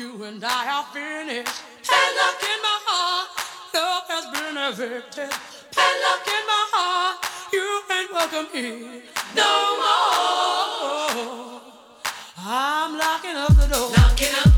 You and I are finished. Padlock in my heart. Love has been evicted. Padlock in my heart. You ain't welcome here no more. I'm locking up the door. Knocking up.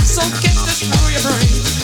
So get this through your brain.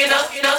enough, enough.